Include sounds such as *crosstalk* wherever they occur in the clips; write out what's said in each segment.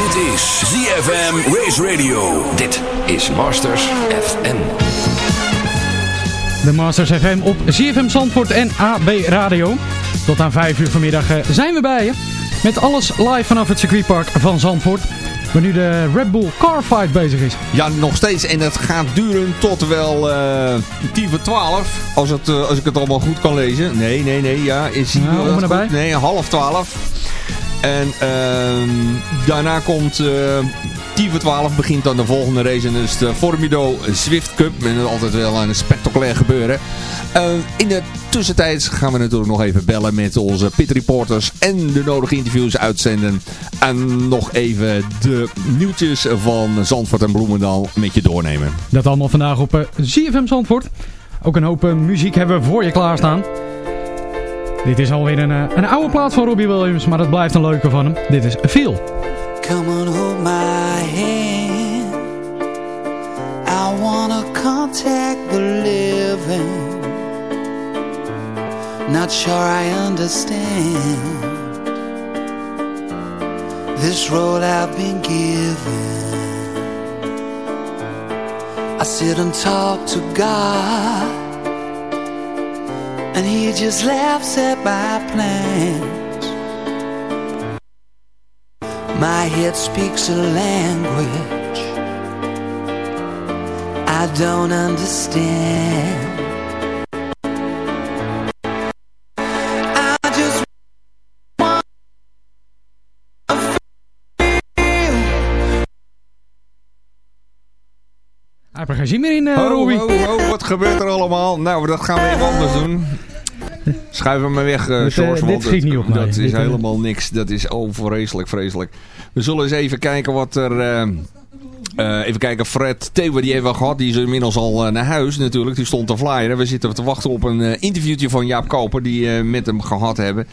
Dit is ZFM Race Radio. Dit is Masters FM. De Masters FM op ZFM Zandvoort en AB Radio. Tot aan 5 uur vanmiddag eh, zijn we bij je. Met alles live vanaf het circuitpark van Zandvoort. Waar nu de Red Bull Car Fight bezig is. Ja, nog steeds. En het gaat duren tot wel uh, 10 voor 12. Als, het, uh, als ik het allemaal goed kan lezen. Nee, nee, nee. Ja, is hier nou. Nee, half 12. En uh, daarna komt uh, 10 voor 12 begint dan de volgende race. En dat is de Formido Swift Cup. En altijd wel een spectaculair gebeuren. Uh, in de tussentijd gaan we natuurlijk nog even bellen met onze pit reporters. En de nodige interviews uitzenden. En nog even de nieuwtjes van Zandvoort en Bloemendaal met je doornemen. Dat allemaal vandaag op ZFM Zandvoort. Ook een hoop uh, muziek hebben we voor je klaarstaan. Dit is alweer een, uh, een oude plaat van Robbie Williams, maar het blijft een leuke van hem. Dit is Feel. Come on, hold my hand. I wanna contact the living. Not sure I understand This road I've been given I sit and talk to God And he just laughs at my plans My head speaks a language I don't understand Hij heeft er geen zin meer in, uh, oh, Robbie. Oh, oh, wat gebeurt er allemaal? Nou, dat gaan we even anders doen. Schuif hem maar weg, uh, George. dit niet op mij. Dat is dit, helemaal niks. Dat is oh, vreselijk, vreselijk. We zullen eens even kijken wat er... Uh, even kijken, Fred Thewe, die hebben we gehad. Die is inmiddels al uh, naar huis natuurlijk. Die stond te flyeren. We zitten te wachten op een uh, interviewtje van Jaap Koper. Die we met hem gehad hebben.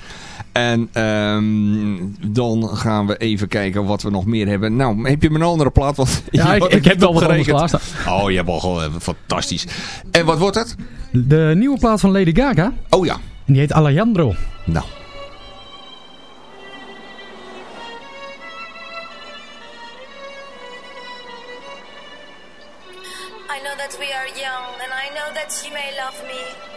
En um, dan gaan we even kijken wat we nog meer hebben. Nou, heb je mijn andere plaat? Want *laughs* ja, ik, *laughs* ik heb wel wat anders klaarstaan. Oh, je hebt al gewoon fantastisch. En wat wordt het? De nieuwe plaat van Lady Gaga. Oh ja. En die heet Alejandro. Nou. I know that we are young and I know that you may love me.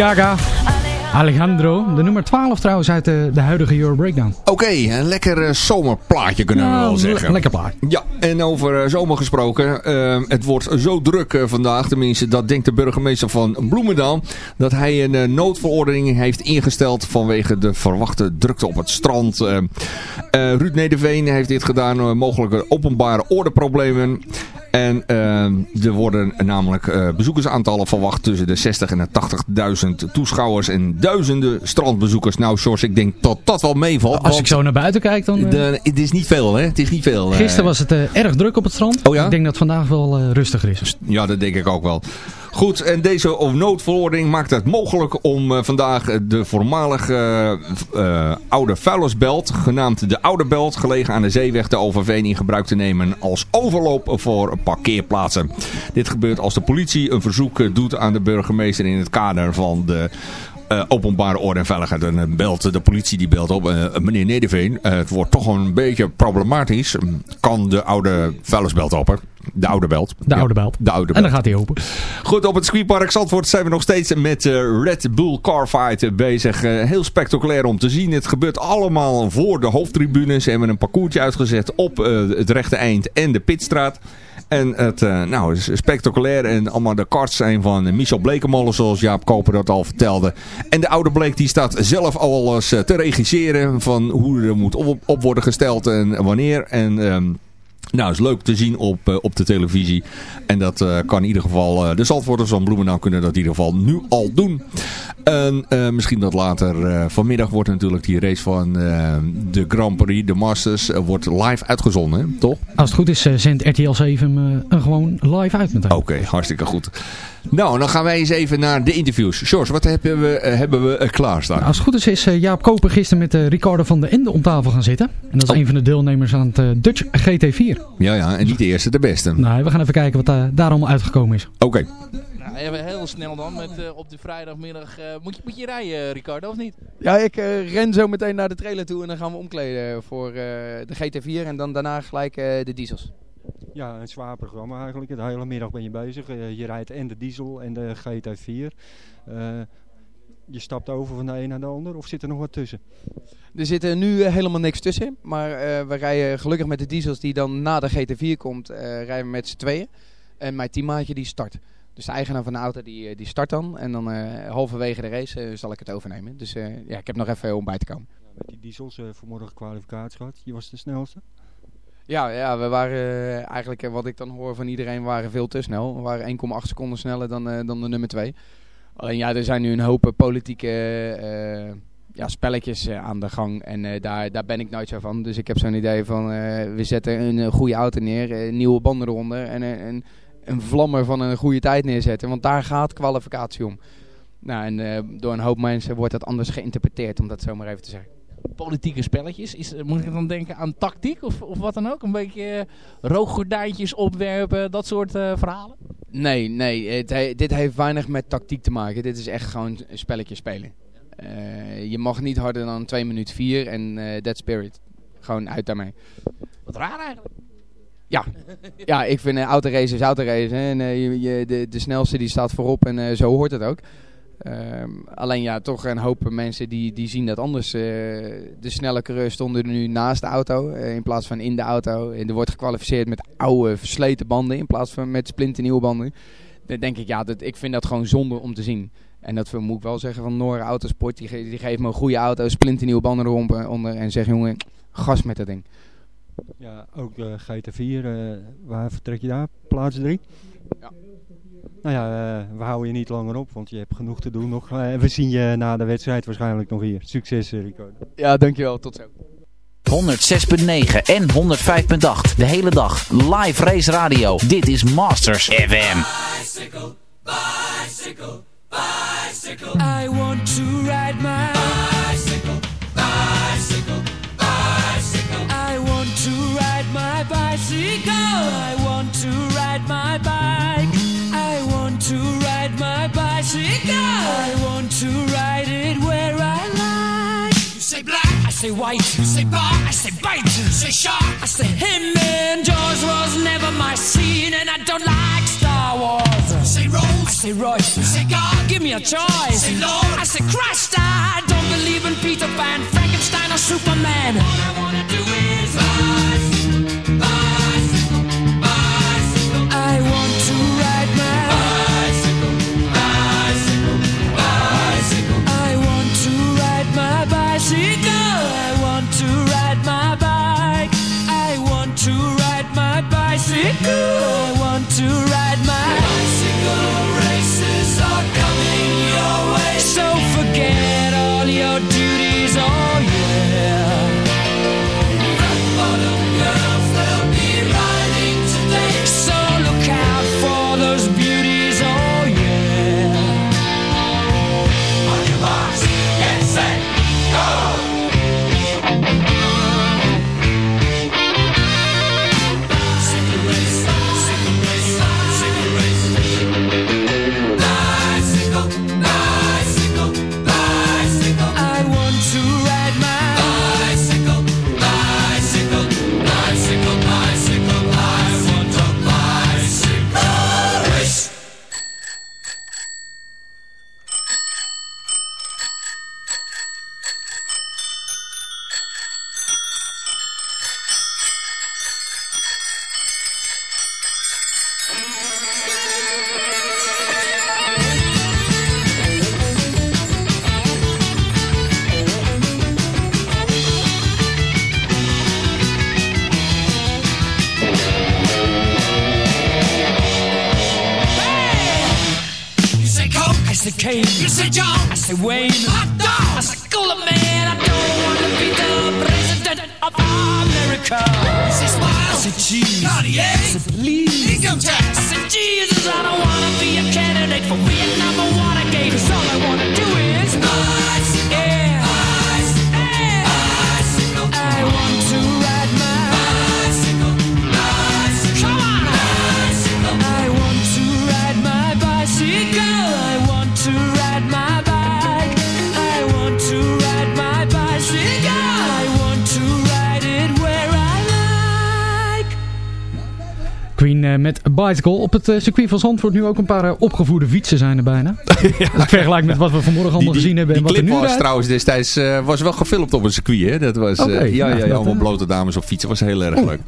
Gaga. Alejandro, de nummer 12 trouwens uit de, de huidige Euro Breakdown. Oké, een lekker uh, zomerplaatje kunnen we wel zeggen. lekker plaatje. Ja, en over uh, zomer gesproken. Uh, het wordt zo druk vandaag. Tenminste, dat denkt de burgemeester van Bloemendaal. Dat hij een noodverordening heeft ingesteld vanwege de verwachte drukte op het strand. Ruud Nederveen heeft dit gedaan. mogelijke openbare ordeproblemen. En uh, er worden namelijk uh, bezoekersaantallen verwacht tussen de 60 en de 80.000 toeschouwers en duizenden strandbezoekers. Nou, Sjors, ik denk dat dat wel meevalt. Als ik zo naar buiten kijk, dan... Uh... De, het is niet veel, hè? Het is niet veel. Gisteren was het erg druk op het strand. Oh ja? Ik denk dat vandaag wel rustiger is. Ja, dat denk ik ook wel. Goed, en deze noodverordening maakt het mogelijk om uh, vandaag de voormalige uh, oude vuilnisbelt, genaamd de Oude Belt, gelegen aan de zeeweg de Overveen in gebruik te nemen als overloop voor parkeerplaatsen. Dit gebeurt als de politie een verzoek doet aan de burgemeester in het kader van de openbare orde en veiligheid. En belt de politie die belt op. Meneer Nederveen, het wordt toch een beetje problematisch. Kan de oude vuilnisbelt open? De oude belt. De oude belt. De oude belt. En dan gaat hij open. Goed, op het circuitpark Zandvoort zijn we nog steeds met Red Bull Carfight bezig. heel spectaculair om te zien. Het gebeurt allemaal voor de hoofdtribune. Ze hebben een parcoursje uitgezet op het rechte eind en de pitstraat. En het nou, is spectaculair. En allemaal de karts zijn van Michel Blekemolen, zoals Jaap Koper dat al vertelde. En de oude Bleek die staat zelf alles te regisseren van hoe er moet op, op worden gesteld en wanneer. En... Um, nou, is leuk te zien op, uh, op de televisie. En dat uh, kan in ieder geval, uh, de Zandvoorters van Bloemendaal kunnen dat in ieder geval nu al doen. En misschien dat later vanmiddag wordt natuurlijk die race van de Grand Prix, de Masters, wordt live uitgezonden, toch? Als het goed is, zendt RTL 7 hem gewoon live uit meteen. Oké, okay, hartstikke goed. Nou, dan gaan wij eens even naar de interviews. George, wat hebben we, hebben we klaarstaan? Als het goed is, is Jaap Koper gisteren met Ricardo van der Ende om tafel gaan zitten. En dat is oh. een van de deelnemers aan het Dutch GT4. Ja, ja, en niet de eerste, de beste. Nee, we gaan even kijken wat uh, daar allemaal uitgekomen is. Oké. Okay. Nou, even heel snel dan, met, uh, op de vrijdagmiddag. Uh, moet, je, moet je rijden, Ricardo, of niet? Ja, ik ren zo meteen naar de trailer toe en dan gaan we omkleden voor de GT4 en dan daarna gelijk de diesels. Ja, een zwaar programma eigenlijk. De hele middag ben je bezig. je rijdt en de diesel en de GT4 je stapt over van de een naar de ander of zit er nog wat tussen? Er zit er nu helemaal niks tussen. Maar uh, we rijden gelukkig met de diesels die dan na de GT4 komt, uh, rijden we met z'n tweeën. En mijn teammaatje die start. Dus de eigenaar van de auto die, die start dan. En dan halverwege de race zal ik het overnemen. Dus ja, ik heb nog even om bij te komen. Ja, met die diesels vanmorgen kwalificatie gehad. Je was de snelste? Ja, ja, we waren eigenlijk, wat ik dan hoor van iedereen, waren veel te snel. We waren 1,8 seconden sneller dan, dan de nummer 2. Alleen ja, er zijn nu een hoop politieke ja, spelletjes aan de gang. En daar, daar ben ik nooit zo van. Dus ik heb zo'n idee van, we zetten een goede auto neer, nieuwe banden eronder. En een, vlammer van een goede tijd neerzetten. Want daar gaat kwalificatie om. Nou, en door een hoop mensen wordt dat anders geïnterpreteerd, om dat zo maar even te zeggen politieke spelletjes. Is, moet ik dan denken aan tactiek of, of wat dan ook? Een beetje rooggordijntjes opwerpen, dat soort uh, verhalen? Nee, nee. Het, dit heeft weinig met tactiek te maken. Dit is echt gewoon een spelletje spelen. Uh, je mag niet harder dan 2 minuten 4 en uh, Dead Spirit. Gewoon uit daarmee. Wat raar eigenlijk. Ja, ja ik vind uh, autorace is autorace. En je, je, de, de snelste die staat voorop en zo hoort het ook. Um, alleen ja, toch een hoop mensen die, die zien dat anders. Uh, de snelle coureurs stonden nu naast de auto uh, in plaats van in de auto. En er wordt gekwalificeerd met oude versleten banden in plaats van met splinternieuwe banden. Dan denk ik, ja, dat, ik vind dat gewoon zonde om te zien. En dat moet ik wel zeggen van Noor Autosport. Die, ge die geeft me een goede auto, splinternieuwe banden eronder onder, en zegt jongen, gas met dat ding. Ja, ook uh, GT4, waar vertrek je daar? Plaats 3? Ja. Nou ja, uh, we houden je niet langer op, want je hebt genoeg te doen nog. Uh, we zien je na de wedstrijd waarschijnlijk nog hier. Succes, uh, Rico. Ja, dankjewel. Tot zo. 106.9 en 105.8. De hele dag. Live Race Radio. Dit is Masters FM. Bicycle, bicycle, bicycle. I want to ride my say black, I say white. You say bar. I say bite. You say shark. I say him and Jaws was never my scene, and I don't like Star Wars. You say Rose. I say Royce. You say God. Give me a choice. Say Lord. I say Christ. I don't believe in Peter Pan, Frankenstein, or Superman. All I wanna do I want to ride Kane. You say John, I say Wayne. Hot dog, I say Cooler Man. I don't wanna be the president of America. You say Smile, I say Cheese. Cartier, I say Please. Income tax, I say Jesus. I don't wanna be a candidate for Vietnam or Watergate. 'cause all I wanna do is Eh, met Bicycle. Op het eh, circuit van Zandvoort nu ook een paar eh, opgevoerde fietsen zijn er bijna. *laughs* Vergelijk met wat we vanmorgen allemaal gezien hebben en die wat er nu was rijdt. trouwens destijds was wel gefilmd op een circuit. Hè? Dat was, ja, ja, ja, allemaal blote dames op fietsen. was heel erg leuk.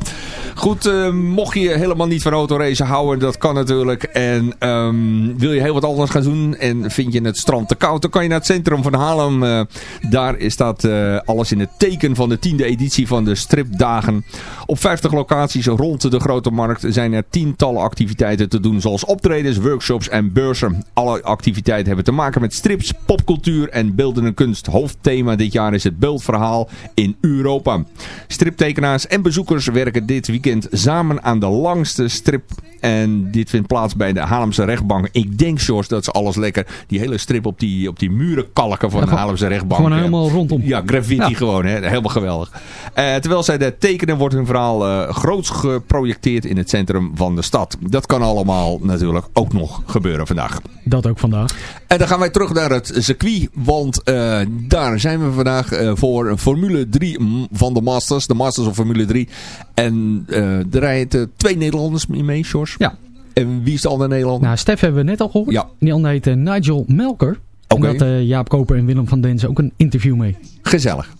Goed, mocht je helemaal niet van autoracen houden, dat kan natuurlijk. En ehm, wil je heel wat anders gaan doen en vind je het strand te koud, dan kan je naar het centrum van Haarlem. Daar is dat eh, alles in het teken van de tiende editie van de stripdagen. Op 50 locaties rond de Grote Markt zijn er tientallen activiteiten te doen. Zoals optredens, workshops en beurzen. Alle activiteiten hebben te maken met strips, popcultuur en beeldende kunst. Hoofdthema dit jaar is het beeldverhaal in Europa. Striptekenaars en bezoekers werken dit weekend samen aan de langste strip. En dit vindt plaats bij de Haarlemse rechtbank. Ik denk, George, dat ze alles lekker... Die hele strip op die, op die muren kalken van Ja, de Haarlemse rechtbank. Gewoon helemaal rondom. Ja, graffiti Ja. gewoon. Hè? Helemaal geweldig. Eh, terwijl zij dat tekenen, wordt hun verhaal eh groots geprojecteerd in het centrum van de stad. Dat kan allemaal natuurlijk ook nog gebeuren vandaag. Dat ook vandaag. En dan gaan wij terug naar het circuit. Want eh, daar zijn we vandaag eh, voor Formule 3 m- van de Masters. De Masters of Formule 3. En eh er rijden twee Nederlanders mee, George. Ja. En wie is de andere Nederlander? Nou, Stef hebben we net al gehoord. Ja. Die heet Nigel Melker. Oké. En dat eh, Jaap Koper en Willem van Denzen ook een interview mee. Gezellig.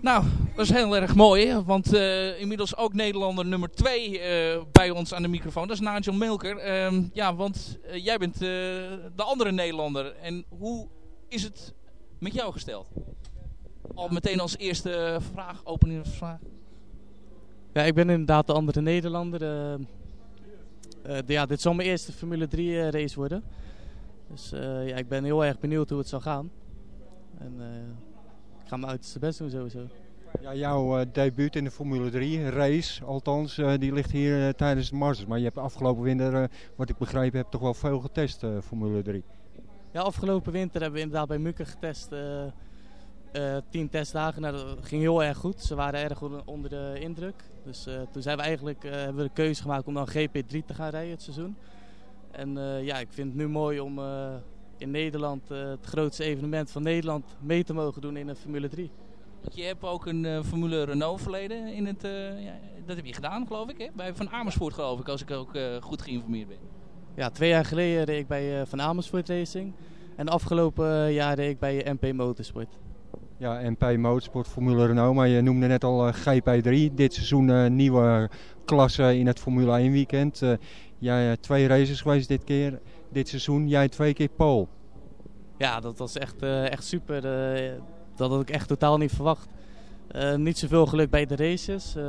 Nou, dat is heel erg mooi, want eh, inmiddels ook Nederlander nummer 2 bij ons aan de microfoon. Dat is Nigel Milker. Ehm, ja, want eh, jij bent eh, de andere Nederlander. En hoe is het met jou gesteld? Al meteen als eerste vraag, opening vraag. Ja, ik ben inderdaad de andere Nederlander. eh. Eh, de- ja, dit zal mijn eerste Formule 3 eh, race worden. Dus eh, ja, ik ben heel erg benieuwd hoe het zal gaan. En eh, ik ga mijn uiterste best doen sowieso. Ja, jouw eh, debuut in de Formule 3 race, althans, eh, die ligt hier eh, tijdens de Masters. Maar je hebt afgelopen winter, wat ik begrepen heb, toch wel veel getest, Formule 3. Ja, afgelopen winter hebben we inderdaad bij Mukker getest. tien testdagen. Nou, dat ging heel erg goed. Ze waren erg on- onder de indruk. Dus toen zijn we eigenlijk, hebben we de keuze gemaakt om dan GP3 te gaan rijden het seizoen. En ja, ik vind het nu mooi om in Nederland eh, het grootste evenement van Nederland mee te mogen doen in een Formule 3. Want je hebt ook een uh, Formule Renault verleden in het... Uh, ja, dat heb je gedaan, geloof ik, hè? Bij Van Amersfoort, geloof ik, als ik ook uh, goed geïnformeerd ben. Ja, twee jaar geleden reed ik bij Van Amersfoort Racing. En de afgelopen jaar reed ik bij MP Motorsport. Ja, MP Motorsport, Formule Renault. Maar je noemde net al GP3. Dit seizoen nieuwe klasse in het Formule 1 weekend. jij twee races geweest dit keer, dit seizoen. Jij twee keer pole. Ja, dat was echt, echt super dat had ik echt totaal niet verwacht. Uh, niet zoveel geluk bij de races. Uh,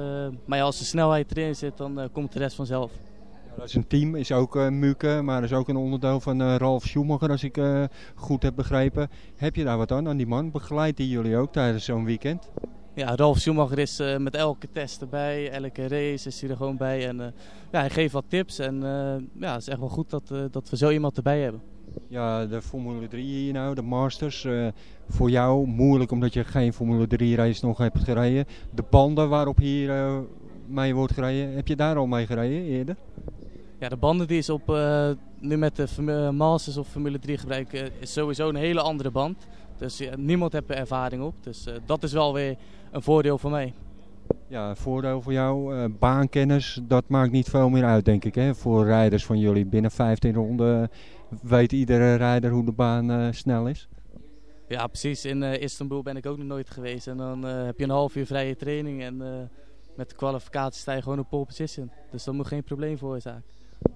maar ja, als de snelheid erin zit, dan uh, komt de rest vanzelf. Ja, dat is een team, is ook uh, Muke, maar is ook een onderdeel van Ralf Schumacher, als ik goed heb begrepen. Heb je daar wat aan, aan die man? Begeleidt die jullie ook tijdens zo'n weekend? Ja, Ralf Schumacher is met elke test erbij, elke race is hij er gewoon bij. En ja, hij geeft wat tips en ja, het is echt wel goed dat, dat we zo iemand erbij hebben. Ja, de Formule 3 hier nou, de Masters. Voor jou moeilijk omdat je geen Formule 3 race nog hebt gereden. De banden waarop hier mee wordt gereden, heb je daar al mee gereden eerder? Ja, de banden die is op, nu met de Masters of Formule 3 gebruiken, is sowieso een hele andere band. Dus niemand heeft er ervaring op. Dus dat is wel weer een voordeel voor mij. Ja, voordeel voor jou, baankennis, dat maakt niet veel meer uit denk ik hè, voor rijders van jullie. Binnen 15 ronden weet iedere rijder hoe de baan uh, snel is? Ja, precies. In uh, Istanbul ben ik ook nog nooit geweest. En dan uh, heb je een half uur vrije training en met de kwalificatie sta je gewoon op pole position. Dus dat moet geen probleem veroorzaken.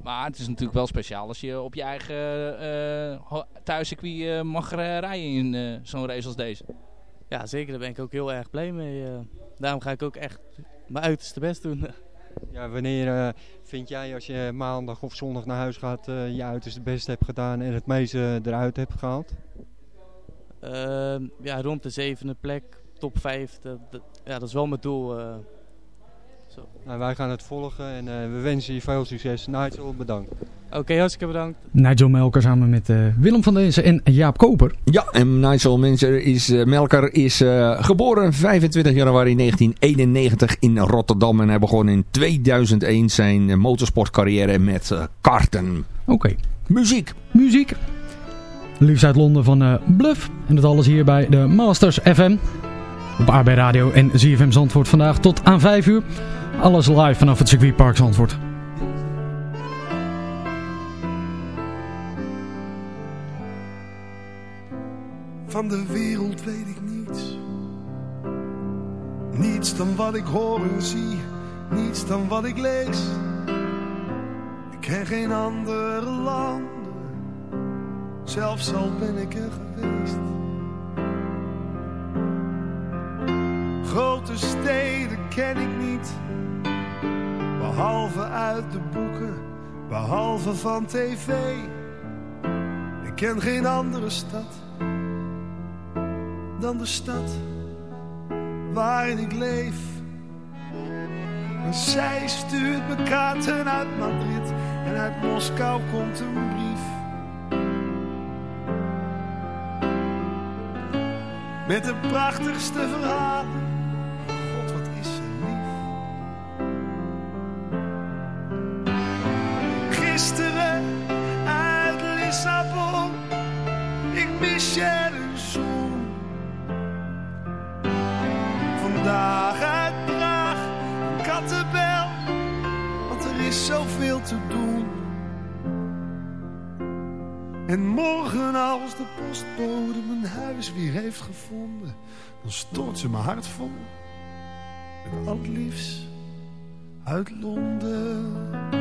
Maar het is natuurlijk wel speciaal als je op je eigen uh, thuiscircuit mag rijden in zo'n race als deze. Ja, zeker. Daar ben ik ook heel erg blij mee. daarom ga ik ook echt mijn uiterste best doen. *laughs* Ja, wanneer uh, vind jij als je maandag of zondag naar huis gaat uh, je uiterste best hebt gedaan en het meeste eruit hebt gehaald? Uh, ja, rond de zevende plek, top 5. Dat, dat, ja, dat is wel mijn doel. Zo. Nou, wij gaan het volgen en we wensen je veel succes. Nigel, bedankt. Oké, okay, hartstikke bedankt. Nigel Melker samen met uh, Willem van Dezen en Jaap Koper. Ja, en Nigel Melker is, uh, Melker is uh, geboren 25 januari 1991 in Rotterdam. En hij begon in 2001 zijn motorsportcarrière met karten. Oké. Okay. Muziek. Muziek. Liefst uit Londen van Bluff. En dat alles hier bij de Masters FM. Op AB Radio en ZFM Zandvoort vandaag tot aan 5 uur. Alles live vanaf het circuitpark Zandvoort. Van de wereld weet ik niets. Niets dan wat ik hoor en zie. Niets dan wat ik lees. Ik ken geen andere landen. Zelfs al ben ik er geweest. Grote steden ken ik niet. Behalve uit de boeken. Behalve van tv. Ik ken geen andere stad dan de stad waarin ik leef. Zij stuurt me kaarten uit Madrid en uit Moskou komt een brief. Met de prachtigste verhalen. Ik mis je vandaag uit Praag, Kattenbel, want er is zoveel te doen. En morgen als de postbode mijn huis weer heeft gevonden, dan stort ze mijn hart vol met al het liefst uit Londen.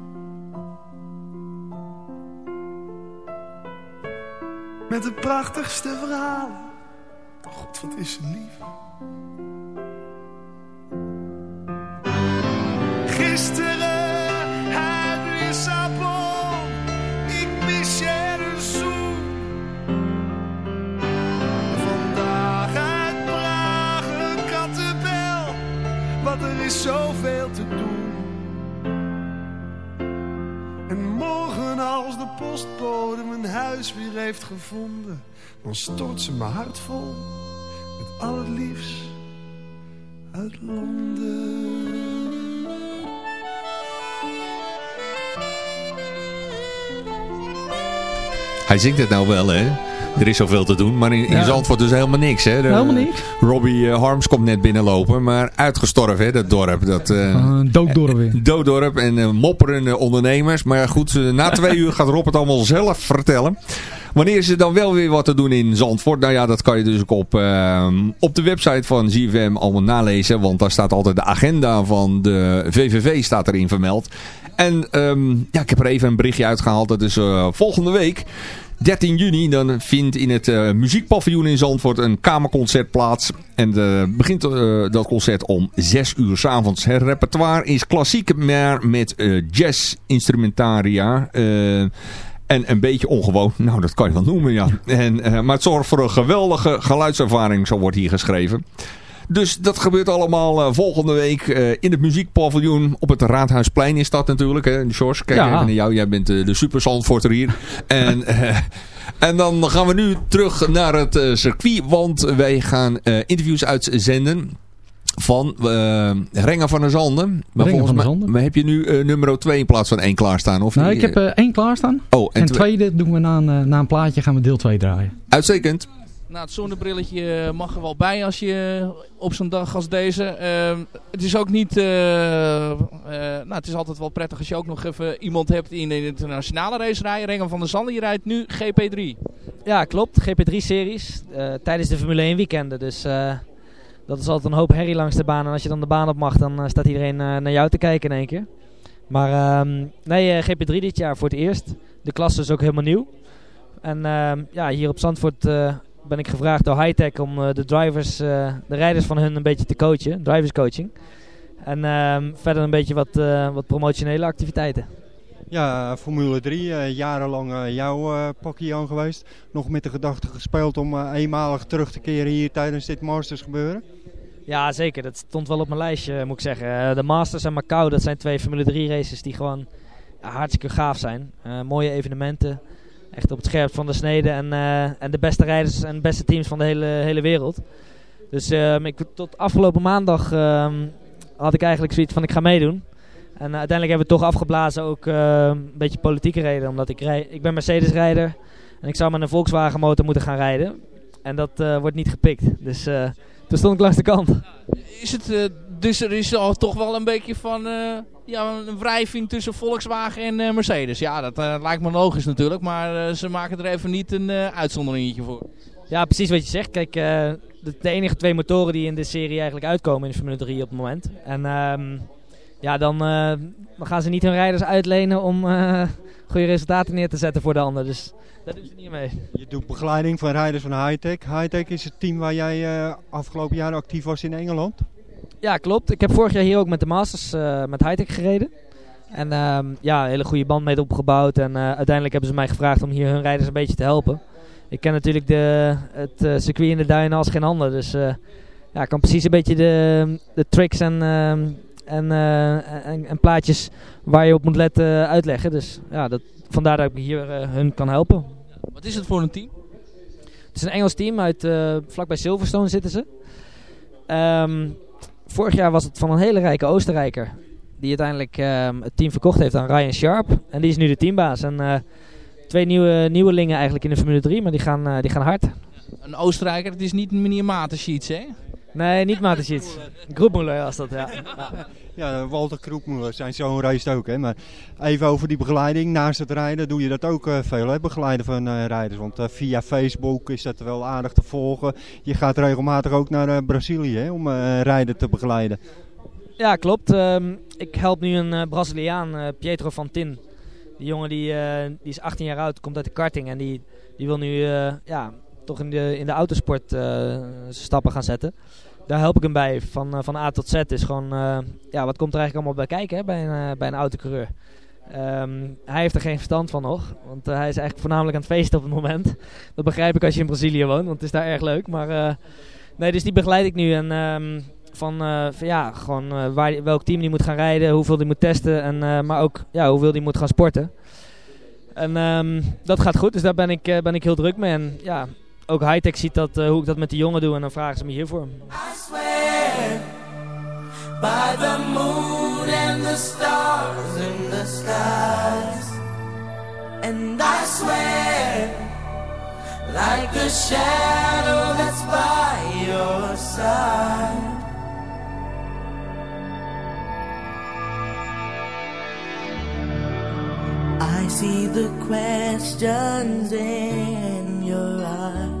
Met de prachtigste verhalen. God, wat is ze lief. Gisteren uit Lissabon. Ik mis je een zoen. Vandaag uit Praag een kattenbel. Want er is zoveel te doen. En morgen als de postbode mijn huis weer heeft gevonden, dan stort ze mijn hart vol met al het liefst uit Londen. Hij zingt het nou wel, hè? Er is zoveel te doen, maar in, in Ja. Zandvoort dus helemaal niks, hè? De- Helemaal niks? Robbie eh, Harms komt net binnenlopen, maar uitgestorven, hè, dat dorp. Dat, eh, Een dooddorp weer. *laughs* Doodorp en eh, mopperende ondernemers. Maar goed, na twee uur gaat Rob het allemaal zelf vertellen. Wanneer is er dan wel weer wat te doen in Zandvoort? Nou ja, dat kan je dus ook op, eh, op de website van ZFM allemaal nalezen. Want daar staat altijd de agenda van de VVV staat erin vermeld. En ehm, ja, ik heb er even een berichtje uitgehaald. Dat is volgende week. 13 juni dan vindt in het eh, muziekpaviljoen in Zandvoort een kamerconcert plaats. En eh, begint eh, dat concert om 6 uur s avonds. Het repertoire is klassiek, maar met jazz-instrumentaria. eh, en een beetje ongewoon. Nou, dat kan je wel noemen, ja. En, maar het zorgt voor een geweldige geluidservaring, zo wordt hier geschreven. Dus dat gebeurt allemaal eh, volgende week eh, in het muziekpaviljoen op het Raadhuisplein is dat natuurlijk. Hè? George, kijk Ja. even naar jou. Jij bent eh, de super Zandvoorter hier. en, *laughs* en dan gaan we nu terug naar het circuit. Want wij gaan interviews uitzenden van eh Renger van der Zanden. Maar Renger volgens van der mij Zanden. maar heb je nu nummer 2 in plaats van 1 klaarstaan? Of Nou, ik heb eh, één klaarstaan. Oh, en en twee- tweede doen we na een, na een plaatje gaan we deel 2 draaien. Uitstekend. Nou, het zonnebrilletje eh, mag er wel bij als je op zo'n dag als deze. Ehm, het is ook niet... eh, eh, nou, het is altijd wel prettig als je ook nog even iemand hebt in de internationale racerij. Renger van der Zanden, je rijdt nu GP3. Ja, klopt. GP3-series eh, tijdens de Formule 1 weekenden. Dus eh, dat is altijd een hoop herrie langs de baan. En als je dan de baan op mag, dan eh, staat iedereen eh, naar jou te kijken in één keer. Maar ehm, nee, eh, GP3 dit jaar voor het eerst. De klasse is ook helemaal nieuw. En ehm, ja, hier op Zandvoort eh, ben ik gevraagd door Hightech om eh, de drivers, eh, de rijders van hun een beetje te coachen. Drivers coaching. En ehm, verder een beetje wat, eh, wat promotionele activiteiten. Ja, Formule 3, eh, jarenlang jouw eh pakje aan geweest. Nog met de gedachte gespeeld om eenmalig terug te keren hier tijdens dit Masters gebeuren. Ja, zeker. Dat stond wel op mijn lijstje, moet ik zeggen. De Masters en Macau, dat zijn twee Formule 3 races die gewoon hartstikke gaaf zijn. Mooie evenementen. Echt op het scherp van de snede. En, eh, en de beste rijders en beste teams van de hele, hele wereld. Dus ehm, ik, tot afgelopen maandag ehm, had ik eigenlijk zoiets van ik ga meedoen. En uiteindelijk hebben we het toch afgeblazen, ook ehm, een beetje politieke reden. Omdat ik, rij, ik ben Mercedes-rijder en ik zou met een Volkswagen motor moeten gaan rijden. En dat eh, wordt niet gepikt. Dus eh, toen stond ik langs de kant. Is het, dus er is al toch wel een beetje van eh, ja, een wrijving tussen Volkswagen en eh, Mercedes. Ja, dat eh, lijkt me logisch natuurlijk, maar eh, ze maken er even niet een eh uitzonderingetje voor. Ja, precies wat je zegt. Kijk, eh, de, de enige twee motoren die in de serie eigenlijk uitkomen in de Formule 3 op het moment. En ehm, ja, dan, eh, dan gaan ze niet hun rijders uitlenen om eh, goede resultaten neer te zetten voor de ander. Dus daar doen ze niet mee. Je doet begeleiding van rijders van Hightech. Hightech is het team waar jij eh, afgelopen jaar actief was in Engeland. Ja, klopt. Ik heb vorig jaar hier ook met de Masters eh, met Hightech gereden. En ehm, ja, een hele goede band mee opgebouwd. En eh, uiteindelijk hebben ze mij gevraagd om hier hun rijders een beetje te helpen. Ik ken natuurlijk de, het eh, circuit in de duinen als geen ander. Dus ja, ik kan precies een beetje de, de tricks en, ehm, en, en, en plaatjes waar je op moet letten uitleggen. Dus ja, dat, vandaar dat ik hier hun kan helpen. Wat is het voor een team? Het is een Engels team uit uh, vlakbij Silverstone zitten ze. Ehm, vorig jaar was het van een hele rijke Oostenrijker. Die uiteindelijk um, het team verkocht heeft aan Ryan Sharp. En die is nu de teambaas. En uh, twee nieuwe, nieuwelingen eigenlijk in de Formule 3, maar die gaan, eh, die gaan hard. Een Oostenrijker, het is niet meneer Matenschiets, hè? Nee, niet Matenschiets. Groepmuller was dat, ja. ja. Walter Kroepmuller, zijn zoon race ook. Hè. Maar even over die begeleiding. Naast het rijden doe je dat ook uh, veel, hè, begeleiden van uh, rijders. Want uh, via Facebook is dat wel aardig te volgen. Je gaat regelmatig ook naar Brazilië hè, om rijden te begeleiden. Ja, klopt. Um, ik help nu een Braziliaan, Pietro Fantin. Die jongen die, die is 18 jaar oud, komt uit de karting en die, die wil nu ja, in de, in de autosport stappen gaan zetten daar help ik hem bij. Van, uh, van A tot Z is gewoon, uh, ja, wat komt er eigenlijk allemaal bij kijken hè, bij, een, bij een autocoureur. Um, hij heeft er geen verstand van nog, want hij is eigenlijk voornamelijk aan het feesten op het moment. *laughs* Dat begrijp ik als je in Brazilië woont, want het is daar erg leuk. Maar nee, dus die begeleid ik nu en um, van, ja, gewoon waar, welk team die moet gaan rijden, hoeveel die moet testen, en, maar ook ja, hoeveel die moet gaan sporten. En um, dat gaat goed, dus daar ben ik, ben ik heel druk mee. En ja, ook Hightech ziet dat, uh, hoe ik dat met de jongen doe en dan vragen ze me hiervoor. I swear by the moon and the stars in the skies. And I swear like a shadow that's by your side. I see the questions in your eyes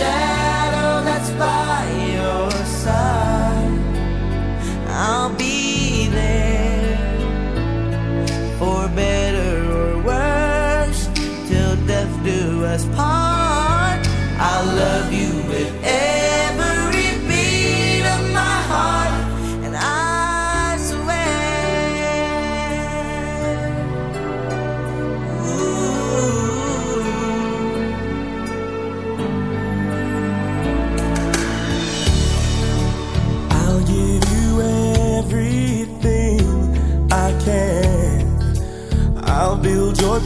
like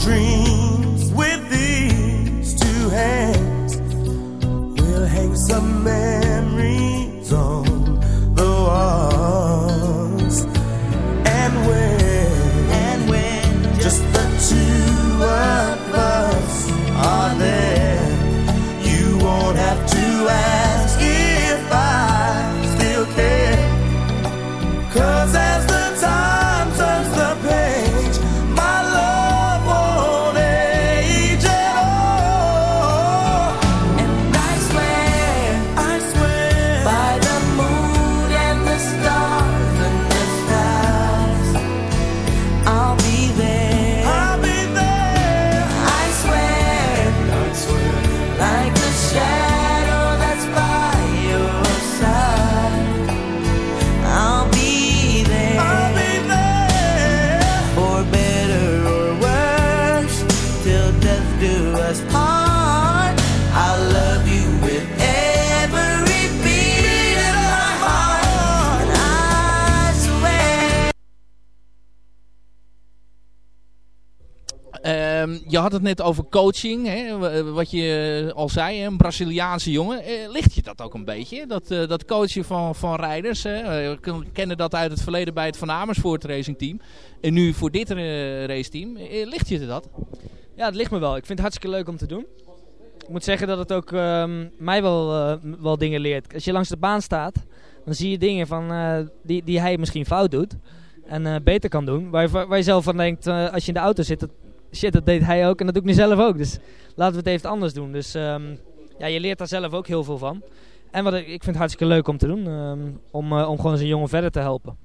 dream. Net over coaching, hè, wat je al zei, een Braziliaanse jongen. Uh, ligt je dat ook een beetje, dat, uh, dat coachen van, van rijders? Hè? We kennen dat uit het verleden bij het Van Amersfoort Racing Team. En nu voor dit uh, raceteam. ligt je dat? Ja, het ligt me wel. Ik vind het hartstikke leuk om te doen. Ik moet zeggen dat het ook um, mij wel, wel dingen leert. Als je langs de baan staat, dan zie je dingen van, die, die hij misschien fout doet. En beter kan doen. Waar je, waar je zelf van denkt, als je in de auto zit... shit, dat deed hij ook en dat doe ik nu zelf ook. Dus laten we het even anders doen. Dus um, ja, je leert daar zelf ook heel veel van. En wat ik, ik vind het hartstikke leuk om te doen. Um, om, uh, om gewoon zijn jongen verder te helpen.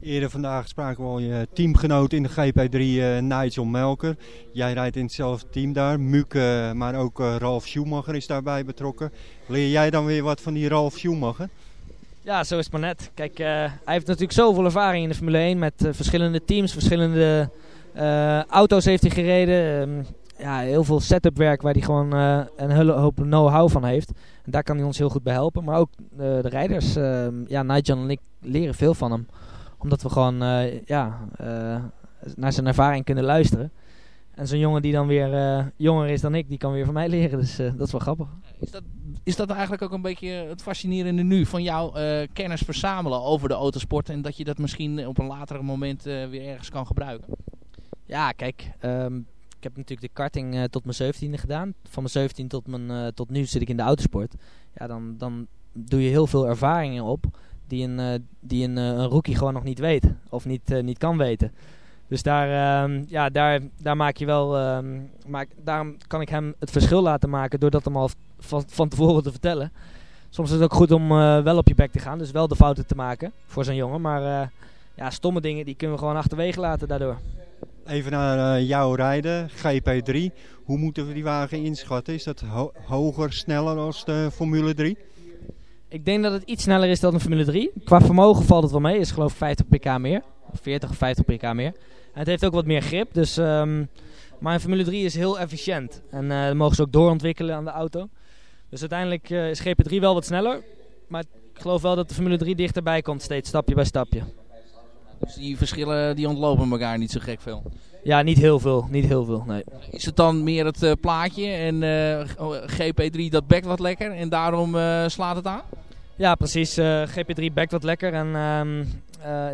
Eerder vandaag spraken we al je teamgenoot in de GP3, uh, Nigel Melker. Jij rijdt in hetzelfde team daar. Muke, uh, maar ook Ralf Schumacher is daarbij betrokken. Leer jij dan weer wat van die Ralf Schumacher? Ja, zo is het maar net. Kijk, hij heeft natuurlijk zoveel ervaring in de Formule 1 met verschillende teams, verschillende auto's heeft hij gereden. Um, ja, heel veel setup werk waar hij gewoon een hele hoop know-how van heeft. En daar kan hij ons heel goed bij helpen. Maar ook de rijders, ehm, ja, Nigel en ik leren veel van hem omdat we gewoon uh, ja, uh, naar zijn ervaring kunnen luisteren. En zo'n jongen die dan weer uh, jonger is dan ik, die kan weer van mij leren. Dus dat is wel grappig. Is dat, is dat eigenlijk ook een beetje het fascinerende nu van jouw kennis verzamelen over de autosport? En dat je dat misschien op een later moment weer ergens kan gebruiken? Ja, kijk. Um, ik heb natuurlijk de karting tot mijn 17e gedaan. Van mijn 17 tot, mijn, tot nu zit ik in de autosport. Ja, dan, dan doe je heel veel ervaringen op die een, uh, die een, rookie gewoon nog niet weet. Of niet, niet kan weten. Dus daar, uh, ja, daar, daar maak je wel. Ehm, maak, daarom kan ik hem het verschil laten maken door dat hem al van, van tevoren te vertellen. Soms is het ook goed om wel op je bek te gaan. Dus wel de fouten te maken voor zo'n jongen. Maar ja, stomme dingen die kunnen we gewoon achterwege laten daardoor. Even naar jouw rijden, GP3. Hoe moeten we die wagen inschatten? Is dat ho hoger, sneller als de Formule 3? Ik denk dat het iets sneller is dan de Formule 3. Qua vermogen valt het wel mee. Is geloof ik 50 pk meer. Of 40 of 50 pk meer. Het heeft ook wat meer grip. Dus, um, maar een Formule 3 is heel efficiënt. En uh, dan mogen ze ook doorontwikkelen aan de auto. Dus uiteindelijk uh, is GP3 wel wat sneller. Maar ik geloof wel dat de Formule 3 dichterbij komt steeds, stapje bij stapje. Dus die verschillen die ontlopen elkaar niet zo gek veel? Ja, niet heel veel. Niet heel veel, nee. Is het dan meer het uh, plaatje en uh, GP3 dat bekt wat lekker en daarom uh, slaat het aan? Ja, precies. GP3 bekt wat lekker en ehm,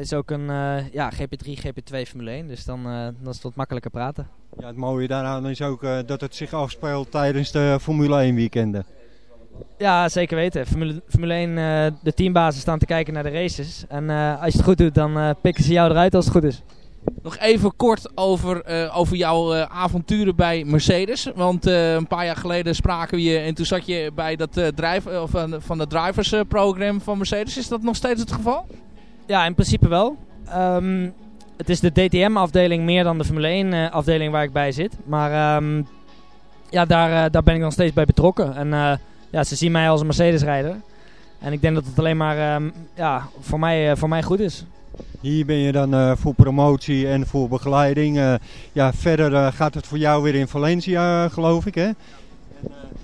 is ook een ja, GP3, GP2 Formule 1. Dus dan, dan is het wat makkelijker praten. Ja, het mooie daaraan is ook dat het zich afspeelt tijdens de Formule 1 weekenden. Ja, zeker weten. Formule, Formule 1, uh, de teambazen staan te kijken naar de races. En uh, als je het goed doet, dan uh, pikken ze jou eruit als het goed is. Nog even kort over, over jouw avonturen bij Mercedes. Want een paar jaar geleden spraken we je en toen zat je bij dat drive, of, van het driversprogram van Mercedes. Is dat nog steeds het geval? Ja, in principe wel. Um, het is de DTM-afdeling meer dan de Formule 1-afdeling waar ik bij zit. Maar um, ja, daar, daar ben ik nog steeds bij betrokken. En ja, ze zien mij als een Mercedes-rijder. En ik denk dat het alleen maar um, ja, voor, mij, uh, voor mij goed is. Hier ben je dan uh, voor promotie en voor begeleiding. Uh, ja, verder gaat het voor jou weer in Valencia, geloof ik. Hè? En,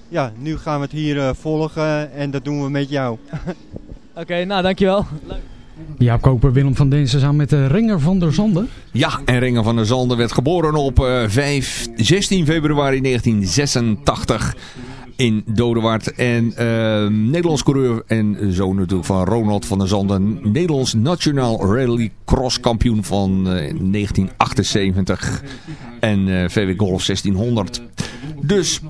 ja, nu gaan we het hier volgen en dat doen we met jou. *laughs* Oké, okay, nou dankjewel. Leuk. Jaap Koper, Willem van Densen samen met de Ringer van der Zanden. Ja, en Ringer van der Zanden werd geboren op uh, 5, 16 februari 1986 in Dodewaard. En uh, Nederlands coureur en zo natuurlijk van Ronald van der Zanden. Nederlands Nationaal Rally Cross kampioen van uh, 1978. En uh, VW Golf 1600. Dus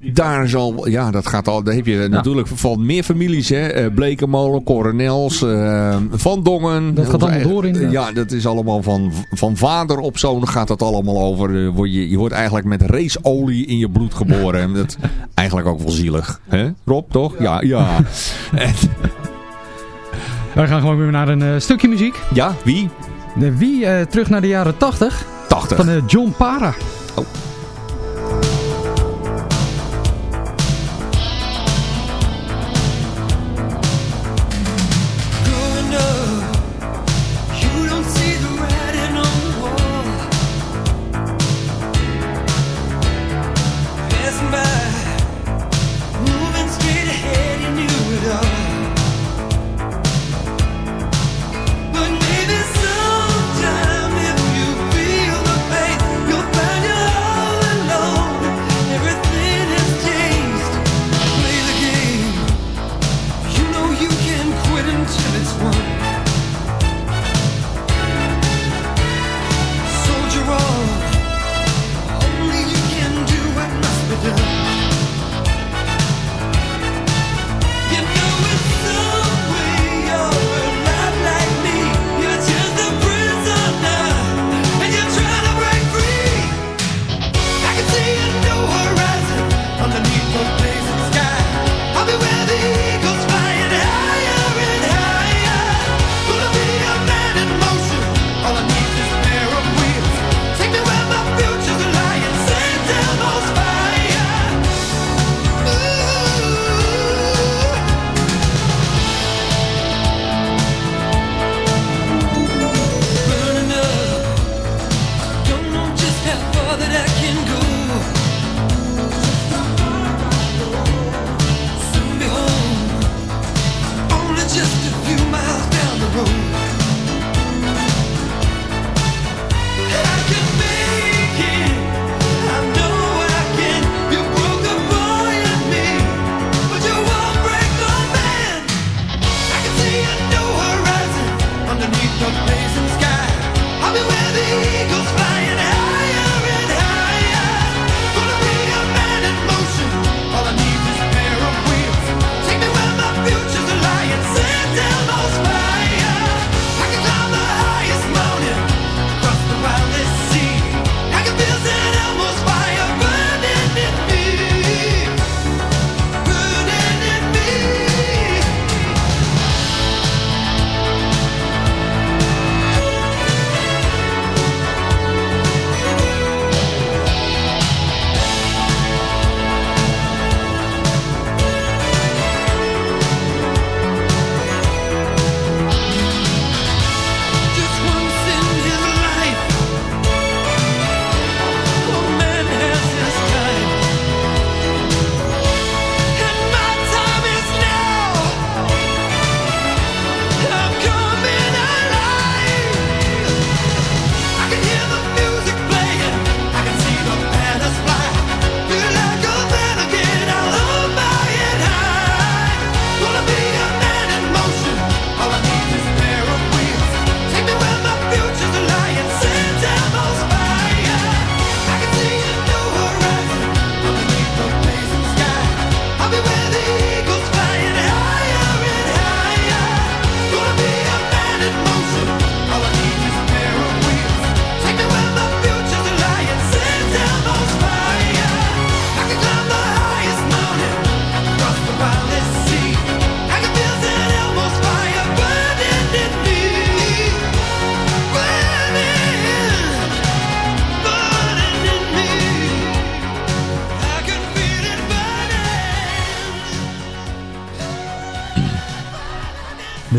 daar zal, ja, dat gaat al, daar heb je ja. natuurlijk van meer families, hè. Uh, Blekenmolen, Coronels, uh, Van Dongen. Dat gaat allemaal door in. Ja, dat is allemaal van, van vader op zoon gaat dat allemaal over. Je, je wordt eigenlijk met raceolie in je bloed geboren. en dat *laughs* eigenlijk ook wel zielig. hè, Rob, toch? Ja, ja. *laughs* en, Wij gaan gewoon weer naar een stukje muziek. Ja, wie? De wie, terug naar de jaren 80. 80. Van John Para. Oh.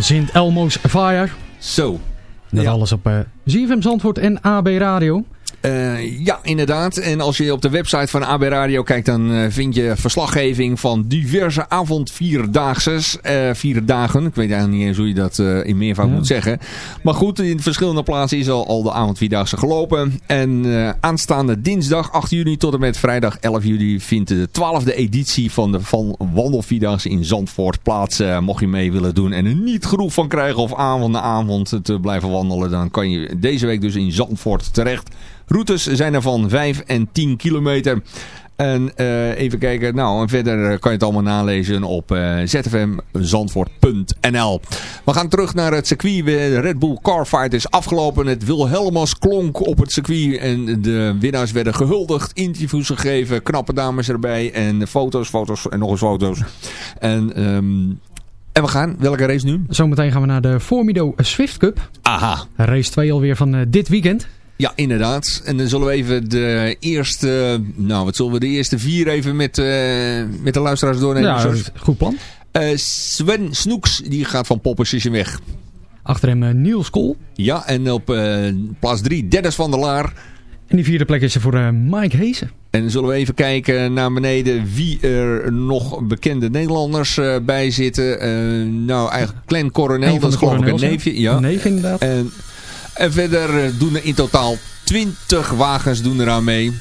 Sint Elmo's Fire. Zo. Net alles op uh, ZFM Zandvoort en AB Radio. Uh, ja, inderdaad. En als je op de website van AB Radio kijkt, dan uh, vind je verslaggeving van diverse avondvierdaagses. Uh, vier dagen. Ik weet eigenlijk niet eens hoe je dat in meervoud ja. moet zeggen. Maar goed, in verschillende plaatsen is al, al de avondvierdaagse gelopen. En aanstaande dinsdag 8 juni tot en met vrijdag 11 juli vindt de twaalfde editie van de van Wandelvierdaagse in Zandvoort plaats. mocht je mee willen doen en er niet genoeg van krijgen of avond na avond te blijven wandelen, dan kan je deze week dus in Zandvoort terecht. Routes zijn er van 5 en 10 kilometer. En uh, even kijken, nou en verder kan je het allemaal nalezen op uh, zfmzandvoort.nl. We gaan terug naar het circuit. De Red Bull Carfight is afgelopen. Het Wilhelmus klonk op het circuit en de winnaars werden gehuldigd. Interviews gegeven, knappe dames erbij en foto's, foto's en nog eens foto's. En... Um, en we gaan, welke race nu? Zometeen gaan we naar de Formido Swift Cup. Aha. Race 2 alweer van uh, dit weekend. Ja, inderdaad. En dan zullen we even de eerste, nou wat zullen we de eerste vier even met, uh, met de luisteraars doornemen. Ja, goed plan. Uh, Sven Snoeks, die gaat van Poppenstation weg. Achter hem uh, Niels Kool. Ja, en op plaats drie Dennis van der Laar. En die vierde plek is er voor Mike Heesen. En dan zullen we even kijken naar beneden wie er nog bekende Nederlanders uh, bij zitten. Uh, nou, eigenlijk Glenn Coronel, dat is geloof ik een neefje. Ja. Een neef inderdaad. En, en verder doen er in totaal 20 wagens doen eraan mee.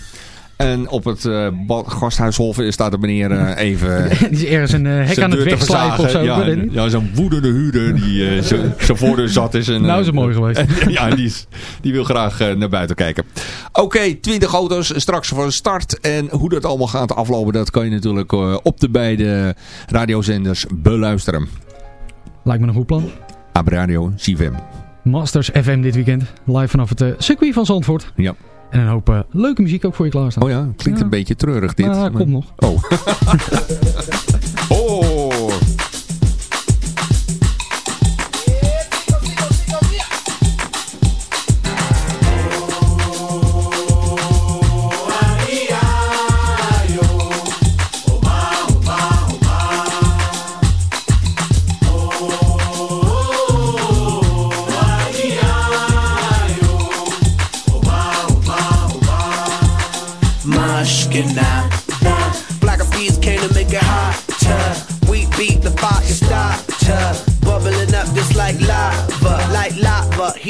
En op het uh, gasthuishof staat de meneer uh, even... *laughs* die is ergens een uh, hek aan het wegslijpen of zo. Ja, ja zo'n woedende huurder die uh, zo, *laughs* zo voor de zat is. En, nou is het mooi geweest. *laughs* ja, die, is, die wil graag naar buiten kijken. Oké, okay, 20 auto's straks voor de start. En hoe dat allemaal gaat aflopen, dat kan je natuurlijk op de beide radiozenders beluisteren. Lijkt me een goed plan. AB Radio, CFM. Masters FM dit weekend. Live vanaf het circuit van Zandvoort. Ja. En een hoop uh, leuke muziek ook voor je klaarstaan. Oh ja, klinkt ja. een beetje treurig dit. Ah, komt nog. Oh. *laughs* oh.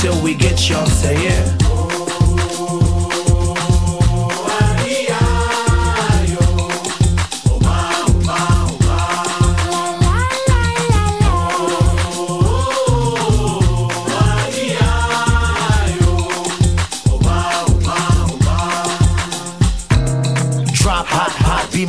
Till we get y'all. Say yeah.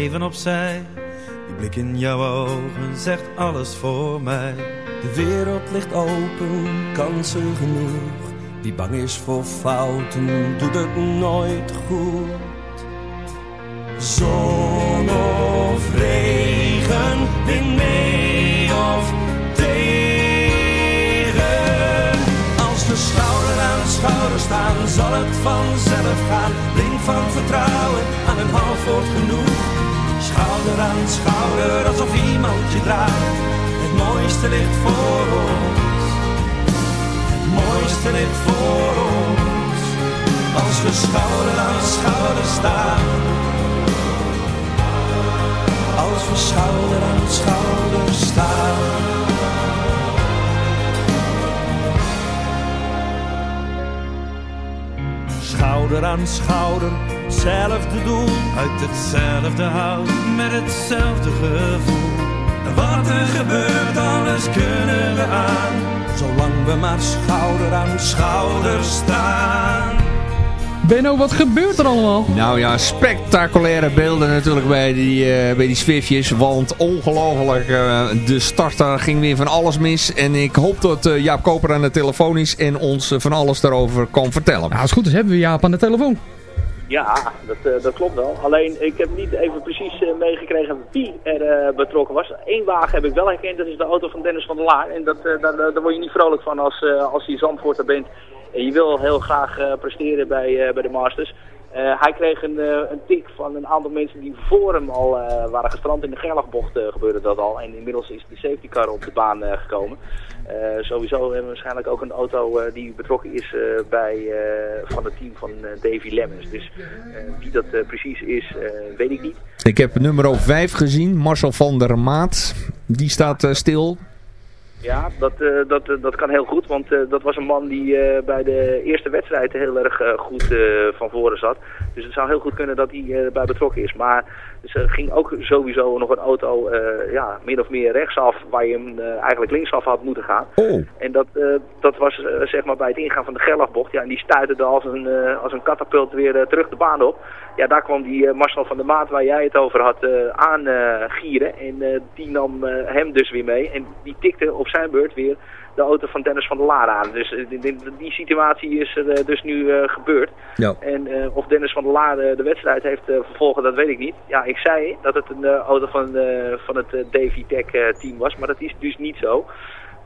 Even opzij. Die blik in jouw ogen zegt alles voor mij. De wereld ligt open, kansen genoeg. Wie bang is voor fouten, doet het nooit goed. Zon of regen, wind mee of tegen. Als we schouder aan schouder staan, zal het vanzelf gaan. Blind van vertrouwen, aan een half woord genoeg. Schouder aan schouder, alsof iemand je draagt. Het mooiste ligt voor ons. Het mooiste ligt voor ons. Als we schouder aan schouder staan. Als we schouder aan schouder staan. Schouder aan schouder, hetzelfde doel. Uit hetzelfde hout, met hetzelfde gevoel. Wat er gebeurt, alles kunnen we aan. Zolang we maar schouder aan schouder staan. Benno, wat gebeurt er allemaal? Nou ja, spectaculaire beelden natuurlijk bij die, eh, bij die Swiftjes. Want ongelooflijk, eh, de starter ging weer van alles mis. En ik hoop dat eh, Jaap Koper aan de telefoon is en ons van alles daarover kan vertellen. Nou, als het goed is hebben we Jaap aan de telefoon. Ja, dat, eh, dat klopt wel. Alleen ik heb niet even precies eh, meegekregen wie er eh, betrokken was. Eén wagen heb ik wel herkend, dat is de auto van Dennis van der Laar. En dat, daar, word je niet vrolijk van als, als je Zandvoorter bent. En je wil heel graag presteren bij, bij de Masters. Hij kreeg een, een tik van een aantal mensen die voor hem al waren gestrand. In de Gerlachbocht gebeurde dat al. En inmiddels is de safety car op de baan gekomen. Eh, sowieso hebben we waarschijnlijk ook een auto eh, die betrokken is eh, bij, van het team van Davy Lemmens. Dus wie dat precies is, weet ik niet. Ik heb nummer 5 gezien, Marcel van der Maat. Die staat stil. Ja, dat, dat, dat kan heel goed, want dat was een man die bij de eerste wedstrijd heel erg goed van voren zat. Dus het zou heel goed kunnen dat hij eh, bij betrokken is. Maar dus, er ging ook sowieso nog een auto eh, ja, min of meer rechtsaf, waar je hem eh, eigenlijk linksaf had moeten gaan. En dat, eh, dat was eh, zeg maar bij het ingaan van de Gerlachbocht. Ja, en die stuiterde als een, eh, als een katapult weer eh, terug de baan op. Ja, daar kwam die eh, Marcel van der Maat, waar jij het over had, eh, aan eh, gieren. En die nam hem dus weer mee. En die tikte op zijn beurt weer de auto van Dennis van der Laar aan. Dus die, situatie is er dus nu gebeurd. Ja. En of Dennis van der Laar de wedstrijd heeft vervolgen, dat weet ik niet. Ja, ik zei dat het een auto van, van het Davy Tech team was, maar dat is dus niet zo.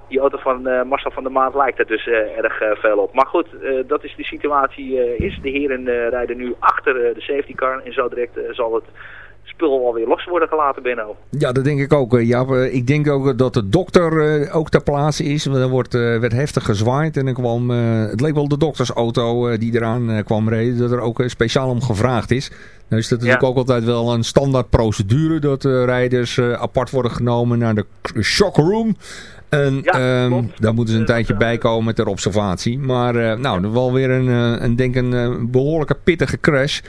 Die auto van eh, Marcel van der Maat lijkt er dus eh, erg eh, veel op. Maar goed, dat is de situatie. is. De heren rijden nu achter de safety car en zo direct zal het spul alweer los worden gelaten, Benno. Ja, dat denk ik ook. eh, Jaap. Eh, Ik denk ook dat de dokter eh, ook ter plaatse is. Want Er wordt, eh, werd heftig gezwaaid en er kwam, eh, het leek wel de doktersauto eh, die eraan eh, kwam reden. Dat er ook eh, speciaal om gevraagd is. Nou is dat natuurlijk ook altijd wel een standaard procedure. Dat eh, rijders eh, apart worden genomen naar de shockroom. En ehm, daar moeten ze een tijdje bij komen ter observatie. Maar eh, nou, er wel weer een, eh, een, denk een eh, behoorlijke pittige crash.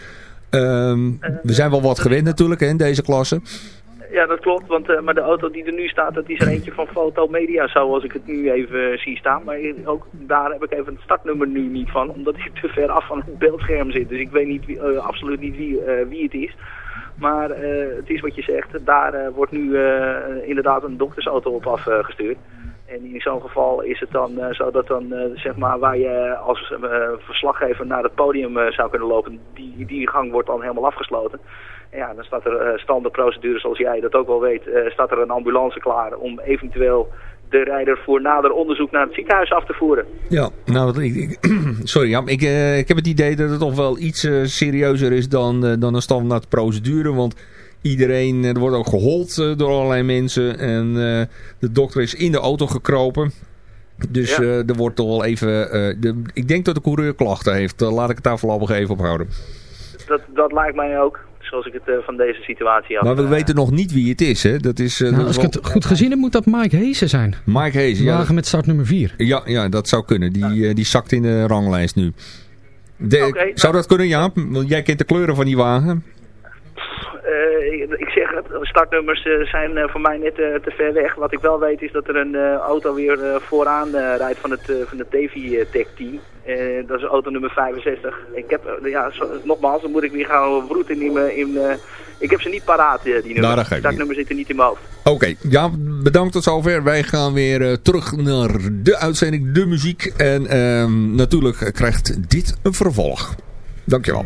Ehm, we zijn wel wat gewend natuurlijk in deze klasse. Ja, dat klopt, want, eh, maar de auto die er nu staat, dat is er eentje van Foto Media, zoals ik het nu even eh, zie staan. Maar ook daar heb ik even het startnummer nu niet van, omdat ik te ver af van het beeldscherm zit. Dus ik weet niet eh, absoluut niet wie, wie het is. Maar het is wat je zegt, daar wordt nu inderdaad een doktersauto op afgestuurd. En in zo'n geval is het dan eh, zo dat dan, eh, zeg maar, waar je als eh, verslaggever naar het podium zou kunnen lopen, die, die gang wordt dan helemaal afgesloten. En ja, dan staat er standaardprocedure, zoals jij dat ook wel weet, staat er een ambulance klaar om eventueel de rijder voor nader onderzoek naar het ziekenhuis af te voeren. Ja, nou, ik, *clears throat* sorry ik, ik heb het idee dat het toch wel iets serieuzer is dan, dan een standaard procedure. Want iedereen, eh, er wordt ook gehold eh, door allerlei mensen. En eh, de dokter is in de auto gekropen. Dus Ja. eh, er wordt toch wel even... eh, de, ik denk dat de coureur klachten heeft. Laat ik het daar voorlopig even op houden. Dat, dat lijkt mij ook, zoals ik het van deze situatie had. Maar we weten nog niet wie het is, hè? Dat is, eh, Nou, dat als ik wel- het goed gezien heb, moet dat Mike Heesen zijn. Mike ja. Wagen met startnummer 4. Ja, ja, dat zou kunnen. Die, die zakt in de ranglijst nu. De- zou dat kunnen, Jaap? Want jij kent de kleuren van die wagen. Eh, ik, zeg het, startnummers eh, zijn eh, voor mij net te ver weg. Wat ik wel weet is dat er een auto weer vooraan rijdt van het, van het Davy Tech Team. Dat is auto nummer 65. Ik heb, ja, zo- nogmaals, dan moet ik weer gaan broeden in mijn... In, ik heb ze niet paraat, die Nou, nummers. dat startnummers zitten niet in mijn hoofd. Oké, ja, bedankt tot zover. Wij gaan weer terug naar de uitzending, de muziek. En ehm, natuurlijk krijgt dit een vervolg. Dankjewel.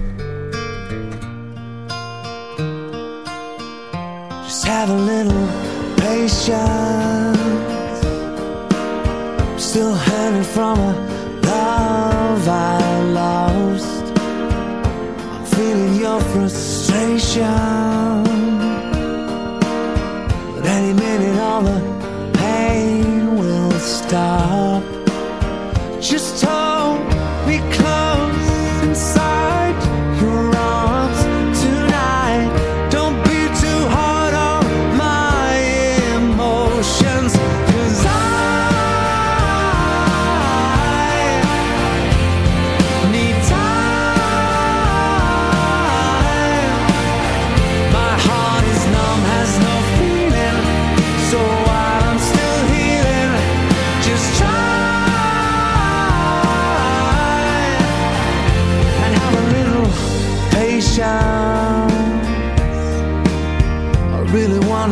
Just have a little patience. Still hanging from a love I lost. I'm feeling your frustration. But any minute, all the pain will stop. Just hold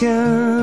天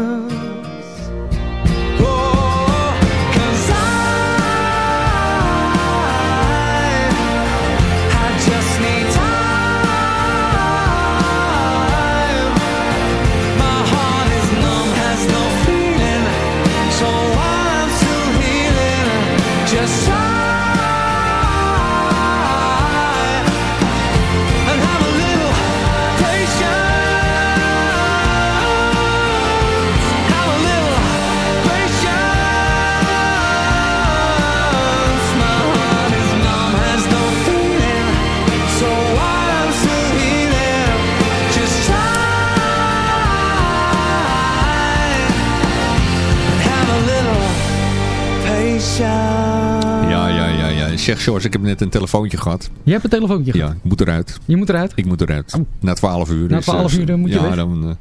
Zeg George, ik heb net een telefoontje gehad. Je hebt een telefoontje Ja, gehad? ik moet eruit. Je moet eruit? Ik moet eruit. Na 12 uur. Na 12 eh, uur, dan moet je ja, weg. Dan, eh,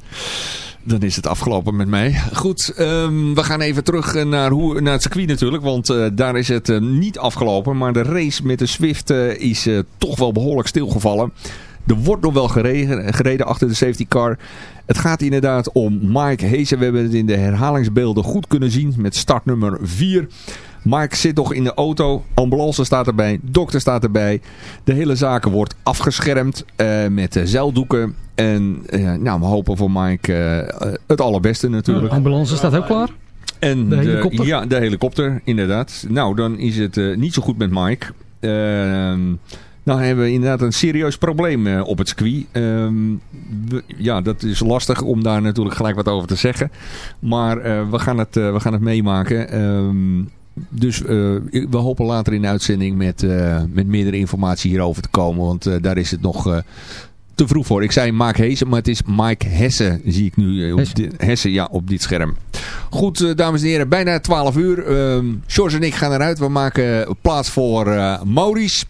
dan is het afgelopen met mij. Goed, ehm, we gaan even terug eh, naar, hoe, naar het circuit natuurlijk. Want daar is het niet afgelopen. Maar de race met de Swift is toch wel behoorlijk stilgevallen. Er wordt nog wel gereden, gereden achter de safety car. Het gaat inderdaad om Mike Heesen. We hebben het in de herhalingsbeelden goed kunnen zien met startnummer 4. Mike zit nog in de auto. Ambulance staat erbij. Dokter staat erbij. De hele zaak wordt afgeschermd eh, met eh, zeildoeken. En eh, nou, we hopen voor Mike het allerbeste natuurlijk. De ambulance staat ook klaar? En De helikopter? ja, de helikopter, inderdaad. Nou, dan is het niet zo goed met Mike. Ehm nou hebben we inderdaad een serieus probleem op het circuit. Ehm, we- ja, dat is lastig om daar natuurlijk gelijk wat over te zeggen. Maar we, gaan het, eh, we gaan het meemaken. Dus eh, we hopen later in de uitzending met, eh, met meerdere informatie hierover te komen. Want eh, daar is het nog te vroeg voor. Ik zei Mike Heesen, maar het is Mike Hessen, zie ik nu. op Hessen. dit- Hessen, ja, op dit scherm. Goed, dames en heren, bijna 12 uur. Ehm George en ik gaan eruit. We maken plaats voor Maurice.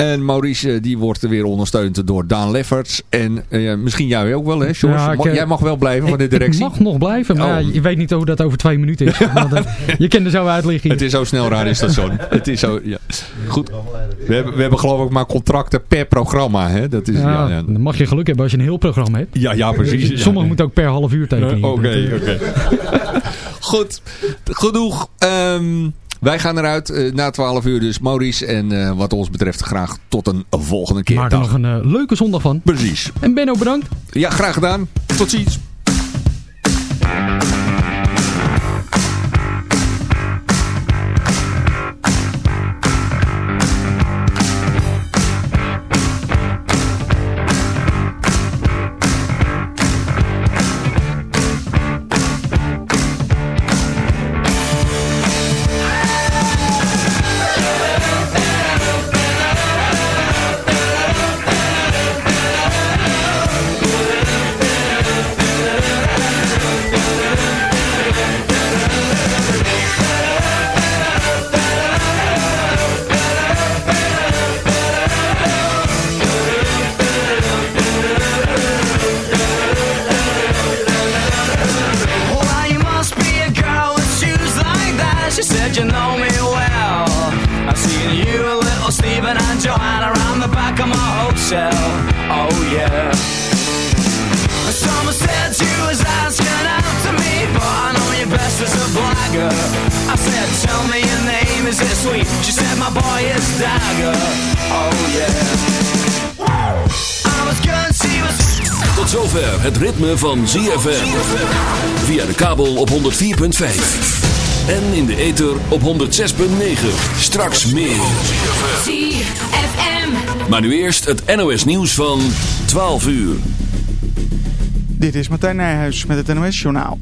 En Maurice eh, die wordt weer ondersteund door Daan Lefferts. En eh, misschien jij ook wel, hè, George? Ja, ik, eh, jij mag wel blijven van de Ik directie. mag nog blijven, maar Oh. ja, je weet niet hoe dat over twee minuten is. *laughs* Want, je kent er zo uit liggen. Het is zo snel radiostation. het is zo, ja. Goed. We hebben, we hebben geloof ik maar contracten per programma. Hè? Dat is, ja, Ja. Dan mag je geluk hebben als je een heel programma hebt. Ja, ja, precies. *laughs* Sommigen moeten ook per half uur tekenen. Oké, Dat, oké. *laughs* Goed, genoeg. Ehm, wij gaan eruit eh, na 12 uur dus. Maurice en eh, wat ons betreft graag tot een volgende keer. Maak er nog een eh, leuke zondag van. Precies. En Benno, bedankt. Ja, graag gedaan. Tot ziens. ZFM. Via de kabel op 104.5. En in de ether op 106.9. Straks meer. ZFM. Maar nu eerst het NOS nieuws van 12 uur. Dit is Martijn Nijhuis met het NOS-journaal.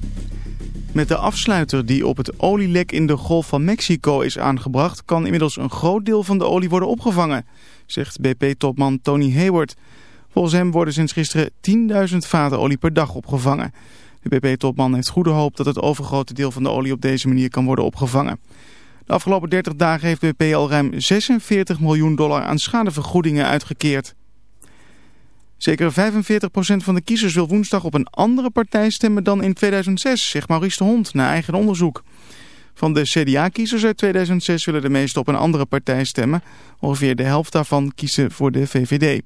Met de afsluiter die op het olielek in de Golf van Mexico is aangebracht... kan inmiddels een groot deel van de olie worden opgevangen, zegt BP-topman Tony Hayward. Volgens hem worden sinds gisteren 10.000 vaten olie per dag opgevangen. De BP-topman heeft goede hoop dat het overgrote deel van de olie op deze manier kan worden opgevangen. De afgelopen 30 dagen heeft BP al ruim 46 miljoen dollar aan schadevergoedingen uitgekeerd. Zeker 45% van de kiezers wil woensdag op een andere partij stemmen dan in 2006, zegt Maurice de Hond na eigen onderzoek. Van de CDA-kiezers uit 2006 willen de meesten op een andere partij stemmen. Ongeveer de helft daarvan kiezen voor de VVD.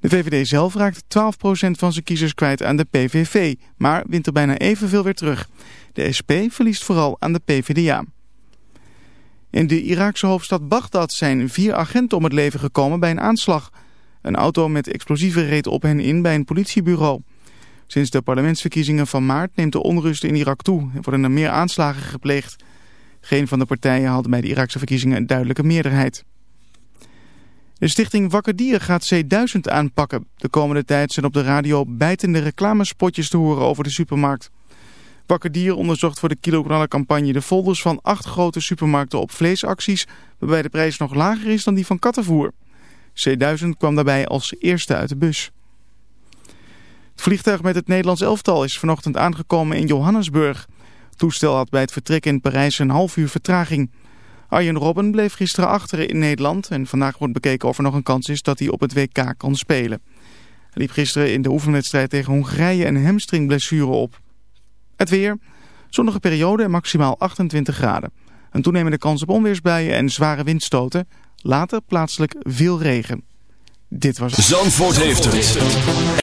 De VVD zelf raakt 12% van zijn kiezers kwijt aan de PVV, maar wint er bijna evenveel weer terug. De SP verliest vooral aan de PvdA. In de Iraakse hoofdstad Bagdad zijn vier agenten om het leven gekomen bij een aanslag. Een auto met explosieven reed op hen in bij een politiebureau. Sinds de parlementsverkiezingen van maart neemt de onrust in Irak toe en worden er meer aanslagen gepleegd. Geen van de partijen had bij de Iraakse verkiezingen een duidelijke meerderheid. De stichting Wakker Dier gaat C1000 aanpakken. De komende tijd zijn op de radio bijtende reclamespotjes te horen over de supermarkt. Wakker Dier onderzocht voor de kiloknallencampagne de folders van acht grote supermarkten op vleesacties... waarbij de prijs nog lager is dan die van kattenvoer. C1000 kwam daarbij als eerste uit de bus. Het vliegtuig met het Nederlands elftal is vanochtend aangekomen in Johannesburg. Toestel had bij het vertrek in Parijs een half uur vertraging. Arjen Robben bleef gisteren achter in Nederland en vandaag wordt bekeken of er nog een kans is dat hij op het WK kan spelen. Hij liep gisteren in de oefenwedstrijd tegen Hongarije een hamstringblessure op. Het weer, zonnige periode en maximaal 28 graden. Een toenemende kans op onweersbuien en zware windstoten. Later plaatselijk veel regen. Dit was Zandvoort heeft het.